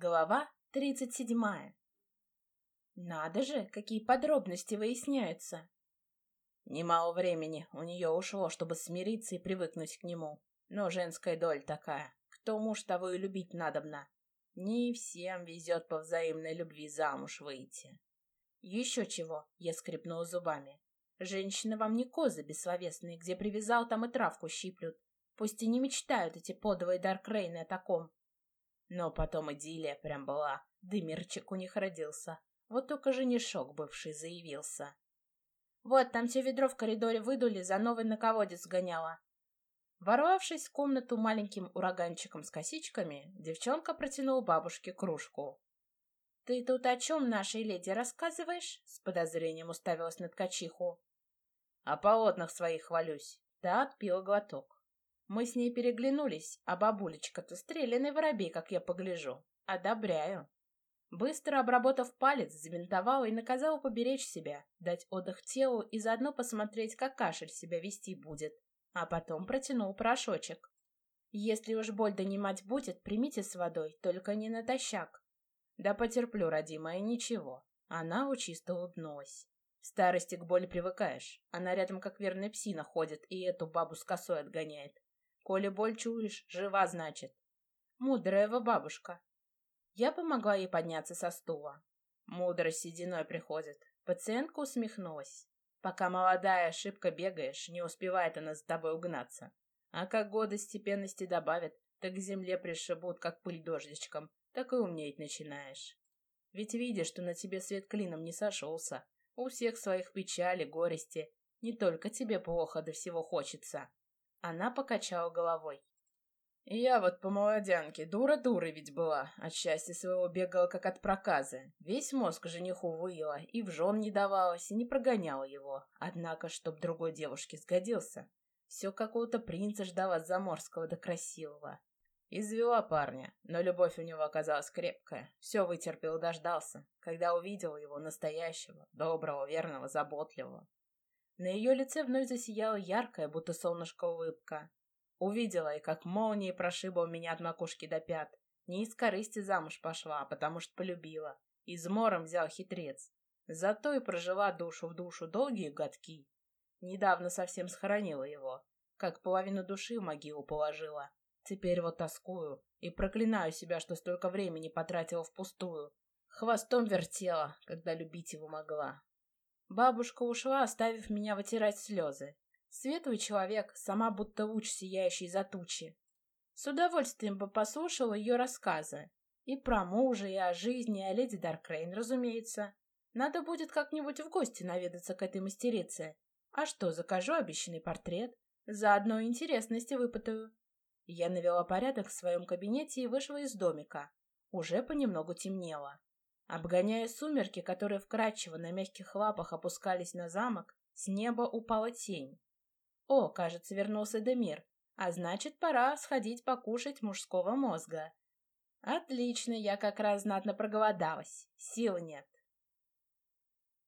Глава тридцать седьмая. Надо же, какие подробности выясняются. Немало времени у нее ушло, чтобы смириться и привыкнуть к нему. Но женская доля такая. Кто муж, того и любить надобно. Не всем везет по взаимной любви замуж выйти. Еще чего, я скрипнула зубами. Женщины вам не козы бессловесные, где привязал, там и травку щиплют. Пусть и не мечтают эти подовые Даркрейны о таком. Но потом идиллия прям была. Дымерчик у них родился. Вот только женишок бывший заявился. Вот, там все ведро в коридоре выдули, за новый наководец гоняла. Ворвавшись в комнату маленьким ураганчиком с косичками, девчонка протянула бабушке кружку. «Ты тут о чем нашей леди рассказываешь?» — с подозрением уставилась на ткачиху. «О полотнах своих хвалюсь». Та отпила глоток. Мы с ней переглянулись, а бабулечка-то стрелянный воробей, как я погляжу. Одобряю. Быстро обработав палец, забинтовала и наказала поберечь себя, дать отдых телу и заодно посмотреть, как кашель себя вести будет. А потом протянул порошочек. Если уж боль донимать будет, примите с водой, только не натощак. Да потерплю, родимая, ничего. Она учисто улыбнулась. В старости к боли привыкаешь. Она рядом как верная псина ходит и эту бабу с косой отгоняет. Коли боль чуешь, жива, значит. Мудрая вы бабушка. Я помогла ей подняться со стула. Мудрость сединой приходит. Пациентка усмехнулась. Пока молодая, ошибка бегаешь, не успевает она за тобой угнаться. А как годы степенности добавят, так к земле пришибут, как пыль дождичком, так и умнеть начинаешь. Ведь видишь, что на тебе свет клином не сошелся. У всех своих печали, горести. Не только тебе плохо до всего хочется. Она покачала головой. Я вот по молодянке, дура-дура ведь была, от счастья своего бегала как от проказы. Весь мозг жениху выила, и в жен не давалась, и не прогоняла его. Однако, чтоб другой девушке сгодился. Все какого-то принца ждала заморского да красивого. Извела парня, но любовь у него оказалась крепкая. Все вытерпел и дождался, когда увидел его настоящего, доброго, верного, заботливого. На ее лице вновь засияла яркая, будто солнышко улыбка. Увидела и как молнией прошибла меня от макушки до пят. Не из корысти замуж пошла, а потому что полюбила. Измором взял хитрец. Зато и прожила душу в душу долгие годки. Недавно совсем схоронила его. Как половину души в могилу положила. Теперь вот тоскую и проклинаю себя, что столько времени потратила впустую. Хвостом вертела, когда любить его могла. Бабушка ушла, оставив меня вытирать слезы. Светлый человек, сама будто луч, сияющий за тучи. С удовольствием бы послушала ее рассказы. И про мужа, и о жизни, и о леди Даркрейн, разумеется. Надо будет как-нибудь в гости наведаться к этой мастерице. А что, закажу обещанный портрет. Заодно интересности выпытаю. Я навела порядок в своем кабинете и вышла из домика. Уже понемногу темнело. Обгоняя сумерки, которые вкрадчиво на мягких лапах опускались на замок, с неба упала тень. О, кажется, вернулся Демир, а значит, пора сходить покушать мужского мозга. Отлично, я как раз знатно проголодалась, сил нет.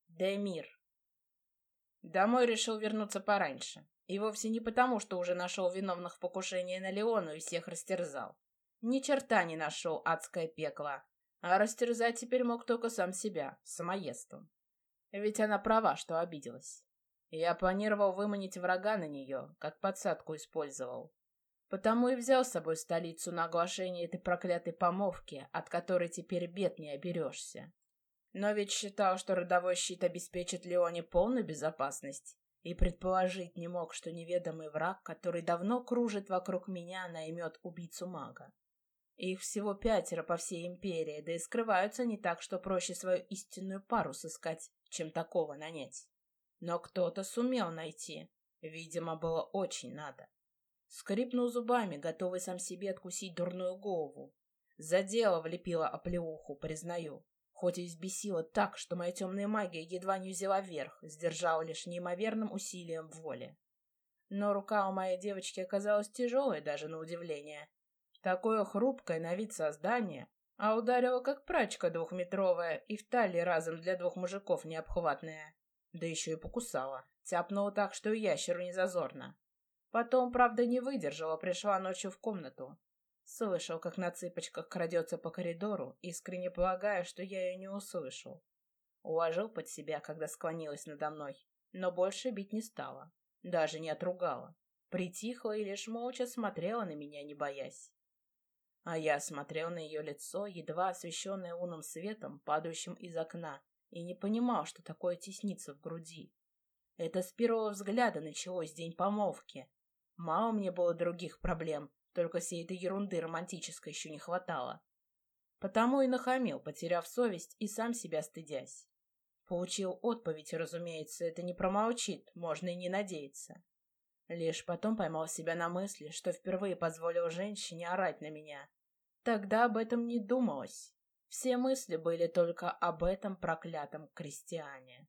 Демир. Домой решил вернуться пораньше. И вовсе не потому, что уже нашел виновных в покушении на Леону и всех растерзал. Ни черта не нашел адское пекло, а растерзать теперь мог только сам себя, самоедством. Ведь она права, что обиделась. Я планировал выманить врага на нее, как подсадку использовал. Потому и взял с собой столицу на оглашение этой проклятой помолвки, от которой теперь бед не оберешься. Но ведь считал, что родовой щит обеспечит Леоне полную безопасность, и предположить не мог, что неведомый враг, который давно кружит вокруг меня, наймет убийцу мага. Их всего пятеро по всей империи, да и скрываются не так, что проще свою истинную пару сыскать, чем такого нанять. Но кто-то сумел найти. Видимо, было очень надо. Скрипнул зубами, готовый сам себе откусить дурную голову. За дело влепила оплеуху, признаю. Хоть и взбесила так, что моя темная магия едва не взяла верх, сдержала лишь неимоверным усилием воли. Но рука у моей девочки оказалась тяжелой даже на удивление. Такое хрупкое на вид создание, а ударила как прачка двухметровая и в талии разом для двух мужиков необхватная. Да еще и покусала. Тяпнула так, что и ящеру не зазорно. Потом, правда, не выдержала, пришла ночью в комнату. Слышал, как на цыпочках крадется по коридору, искренне полагая, что я ее не услышал. Уложил под себя, когда склонилась надо мной, но больше бить не стала, даже не отругала. Притихла и лишь молча смотрела на меня, не боясь. А я смотрел на ее лицо, едва освещенное лунным светом, падающим из окна, и не понимал, что такое теснится в груди. Это с первого взгляда началось день помолвки. Мало мне было других проблем, только всей этой ерунды романтической еще не хватало. Потому и нахамил, потеряв совесть и сам себя стыдясь. Получил отповедь, разумеется, это не промолчит, можно и не надеяться. Лишь потом поймал себя на мысли, что впервые позволил женщине орать на меня. Тогда об этом не думалось. Все мысли были только об этом проклятом крестьяне.